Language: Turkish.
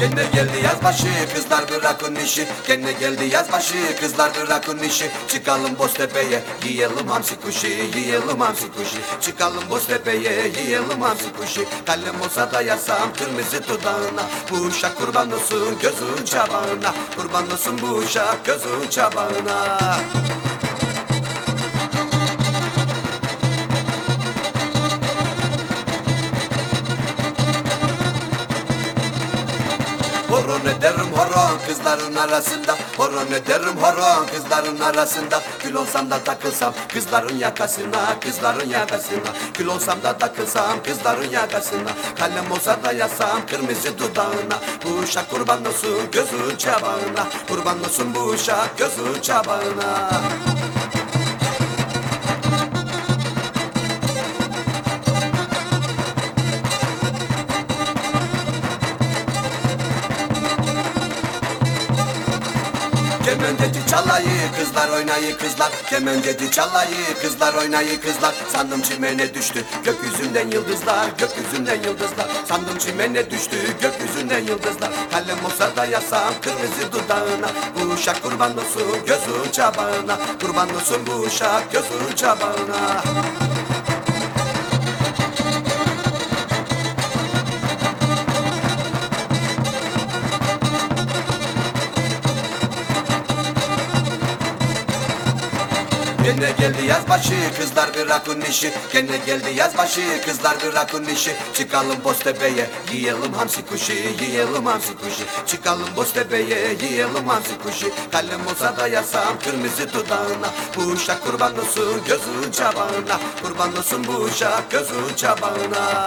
Gene geldi yaz başı kızlar bırakın işi. Gene geldi yaz başı kızlar bırakın işi. Çıkalım Boztepe'ye yiyelim hamsi kuşu Yiyelim hamsi kuşu Çıkalım Boztepe'ye yiyelim hamsi kuşu Kalem olsa da yazsam kırmızı dudağına. Bu uşak kurban olsun gözün çabağına. Kurban olsun bu uşak gözün çabağına Horon ederim horon kızların arasında. Horon ederim horon kızların arasında. Gül olsam da takılsam kızların yakasına Kızların yakasına. Gül olsam da takılsam kızların yakasına. Kalem olsa da yazsam kırmızı dudağına. Bu uşak kurban olsun gözün çabağına. Kurban olsun bu uşak gözün çabağına Kemenceci çalayı kızlar oynayı kızlar. Kemenceci çalayı kızlar oynayı kızlar. Sandım çimene düştü gökyüzünden yıldızlar Gökyüzünden yıldızlar. Sandım çimene düştü gökyüzünden yıldızlar. Kalem olsa da yazsam kırmızı dudağına. Bu uşak kurban olsun gözün çabağına. Kurban olsun bu uşak gözün çabağına Gene geldi yaz başı kızlar bırakın işi. Gene geldi yaz başı kızlar bırakın işi. Çıkalım Boztepe'ye yiyelim hamsi kuşu Yiyelim hamsi kuşu. Çıkalım Boztepe'ye yiyelim hamsi kuşu. Kalem olsa da yazsam kırmızı dudağına. Bu uşak kurban olsun gözün çabağına. Kurban olsun bu uşak gözün çabağına